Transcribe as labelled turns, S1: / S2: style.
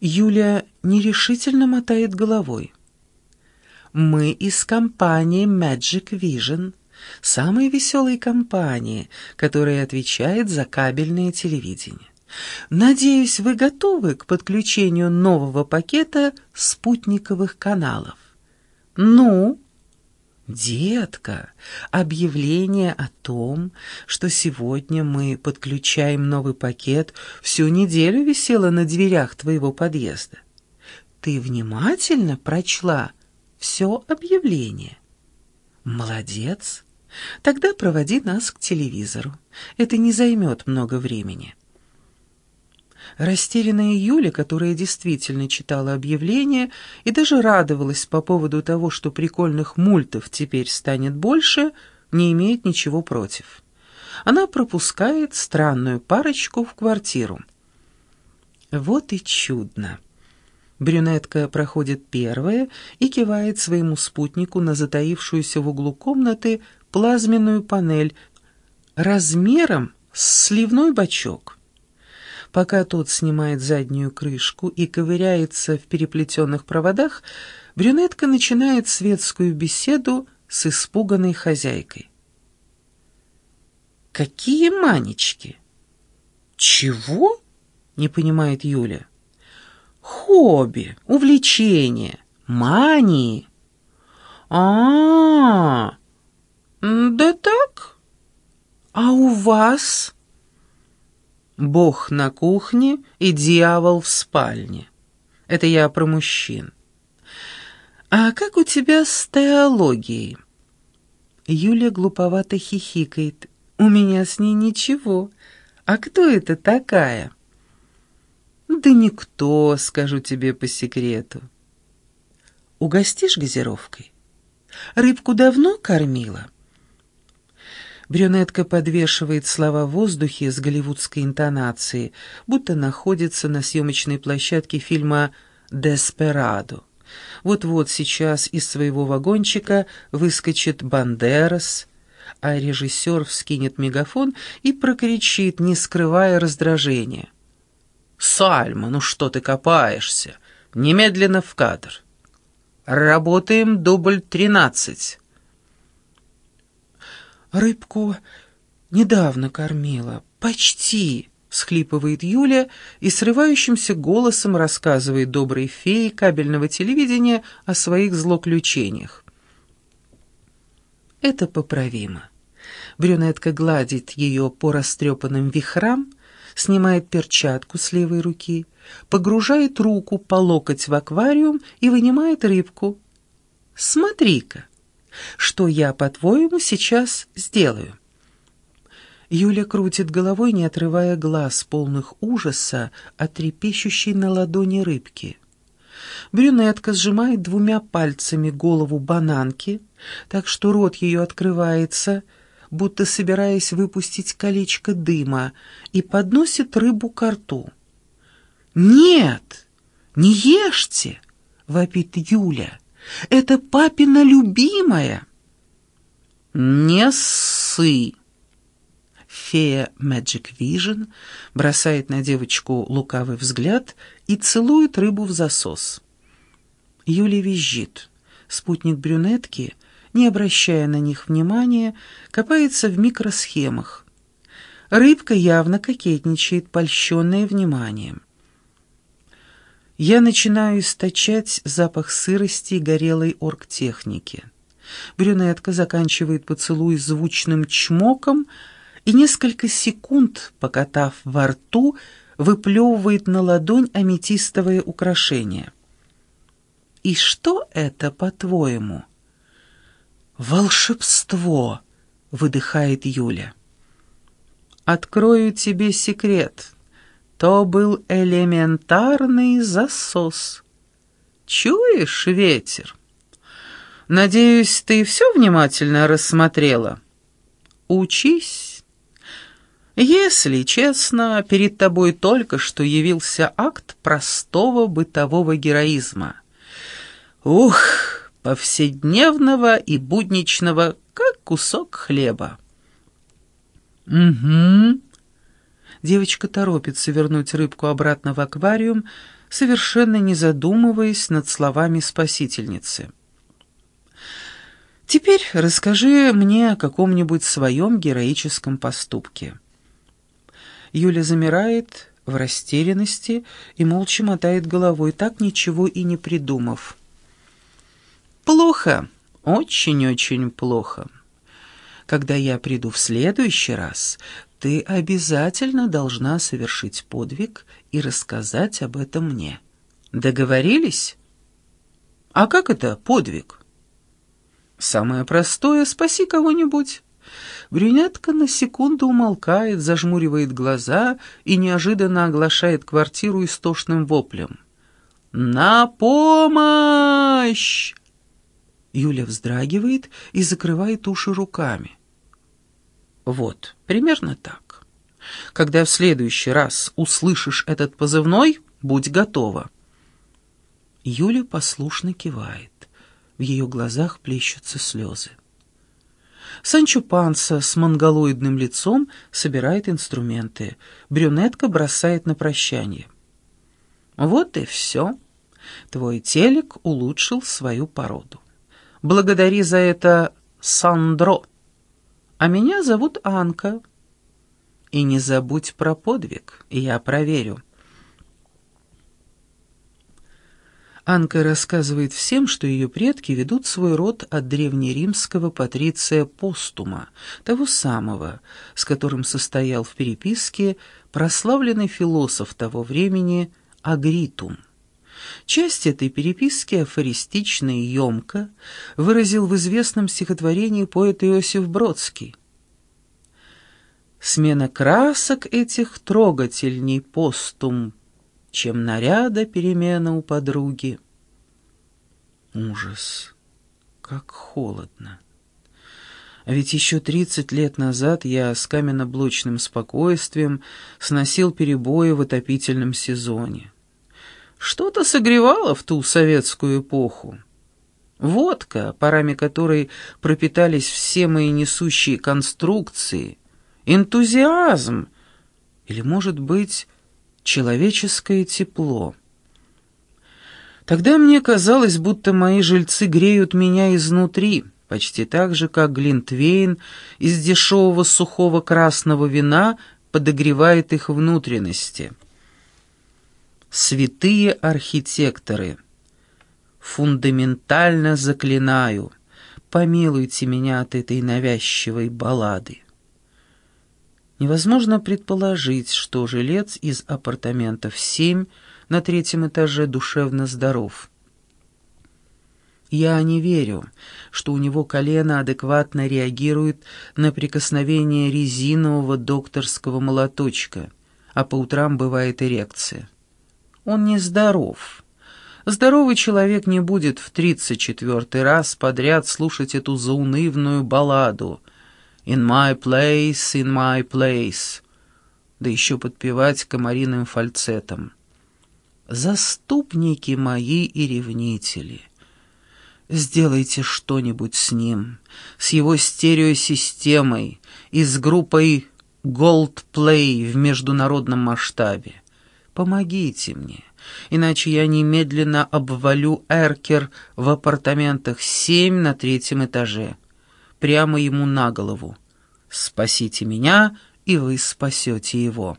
S1: Юля нерешительно мотает головой. «Мы из компании Magic Vision, самой веселой компании, которая отвечает за кабельное телевидение. Надеюсь, вы готовы к подключению нового пакета спутниковых каналов. Ну, детка, объявление о том, что сегодня мы подключаем новый пакет, всю неделю висело на дверях твоего подъезда. Ты внимательно прочла все объявление? Молодец. Тогда проводи нас к телевизору. Это не займет много времени. Растерянная Юля, которая действительно читала объявление и даже радовалась по поводу того, что прикольных мультов теперь станет больше, не имеет ничего против. Она пропускает странную парочку в квартиру. Вот и чудно. Брюнетка проходит первая и кивает своему спутнику на затаившуюся в углу комнаты плазменную панель размером с сливной бачок. Пока тот снимает заднюю крышку и ковыряется в переплетенных проводах, брюнетка начинает светскую беседу с испуганной хозяйкой. «Какие манечки?» «Чего?» — не понимает Юля. «Хобби, увлечение, мании». «А, -а, -а да так? А у вас?» Бог на кухне и дьявол в спальне. Это я про мужчин. А как у тебя с теологией? Юля глуповато хихикает. У меня с ней ничего. А кто это такая? Да никто, скажу тебе по секрету. Угостишь газировкой? Рыбку давно кормила? Брюнетка подвешивает слова в воздухе с голливудской интонацией, будто находится на съемочной площадке фильма «Деспирадо». Вот-вот сейчас из своего вагончика выскочит Бандерас, а режиссер вскинет мегафон и прокричит, не скрывая раздражения. «Сальма, ну что ты копаешься? Немедленно в кадр!» «Работаем дубль тринадцать!» Рыбку недавно кормила, почти, схлипывает Юля и срывающимся голосом рассказывает доброй фее кабельного телевидения о своих злоключениях. Это поправимо. Брюнетка гладит ее по растрепанным вихрам, снимает перчатку с левой руки, погружает руку по локоть в аквариум и вынимает рыбку. «Смотри-ка!» Что я, по-твоему, сейчас сделаю?» Юля крутит головой, не отрывая глаз, полных ужаса от трепещущей на ладони рыбки. Брюнетка сжимает двумя пальцами голову бананки, так что рот ее открывается, будто собираясь выпустить колечко дыма, и подносит рыбу к рту. «Нет, не ешьте!» — вопит Юля. Это папина любимая. Не ссы. Фея Magic Vision бросает на девочку лукавый взгляд и целует рыбу в засос. Юля визжит. Спутник брюнетки, не обращая на них внимания, копается в микросхемах. Рыбка явно кокетничает, польщенная вниманием. Я начинаю источать запах сырости и горелой оргтехники. Брюнетка заканчивает поцелуй звучным чмоком и несколько секунд, покатав во рту, выплевывает на ладонь аметистовое украшение. «И что это, по-твоему?» «Волшебство!» — выдыхает Юля. «Открою тебе секрет», то был элементарный засос. Чуешь ветер? Надеюсь, ты все внимательно рассмотрела? Учись. Если честно, перед тобой только что явился акт простого бытового героизма. Ух, повседневного и будничного, как кусок хлеба. «Угу», Девочка торопится вернуть рыбку обратно в аквариум, совершенно не задумываясь над словами спасительницы. «Теперь расскажи мне о каком-нибудь своем героическом поступке». Юля замирает в растерянности и молча мотает головой, так ничего и не придумав. «Плохо, очень-очень плохо. Когда я приду в следующий раз, ты обязательно должна совершить подвиг и рассказать об этом мне. Договорились? А как это подвиг? Самое простое — спаси кого-нибудь. Брюнетка на секунду умолкает, зажмуривает глаза и неожиданно оглашает квартиру истошным воплем. «На помощь!» Юля вздрагивает и закрывает уши руками. Вот, примерно так. Когда в следующий раз услышишь этот позывной, будь готова. Юля послушно кивает. В ее глазах плещутся слезы. Санчо Панса с монголоидным лицом собирает инструменты. Брюнетка бросает на прощание. Вот и все. Твой телек улучшил свою породу. Благодари за это Сандро. А меня зовут Анка. И не забудь про подвиг, я проверю. Анка рассказывает всем, что ее предки ведут свой род от древнеримского патриция Постума, того самого, с которым состоял в переписке прославленный философ того времени Агритум. Часть этой переписки афористично и емко выразил в известном стихотворении поэт Иосиф Бродский. Смена красок этих трогательней постум, чем наряда перемена у подруги. Ужас, как холодно. А ведь еще тридцать лет назад я с каменно-блочным спокойствием сносил перебои в отопительном сезоне. Что-то согревало в ту советскую эпоху. Водка, парами которой пропитались все мои несущие конструкции, энтузиазм или, может быть, человеческое тепло. Тогда мне казалось, будто мои жильцы греют меня изнутри, почти так же, как Глинтвейн из дешевого сухого красного вина подогревает их внутренности святые архитекторы, фундаментально заклинаю, помилуйте меня от этой навязчивой баллады. Невозможно предположить, что жилец из апартаментов 7 на третьем этаже душевно здоров. Я не верю, что у него колено адекватно реагирует на прикосновение резинового докторского молоточка, а по утрам бывает эрекция. Он нездоров. Здоровый человек не будет в тридцать четвертый раз подряд слушать эту заунывную балладу «In my place, in my place», да еще подпевать комариным фальцетом. «Заступники мои и ревнители». Сделайте что-нибудь с ним, с его стереосистемой и с группой Gold Play в международном масштабе. Помогите мне, иначе я немедленно обвалю эркер в апартаментах семь на третьем этаже, прямо ему на голову. Спасите меня, и вы спасете его».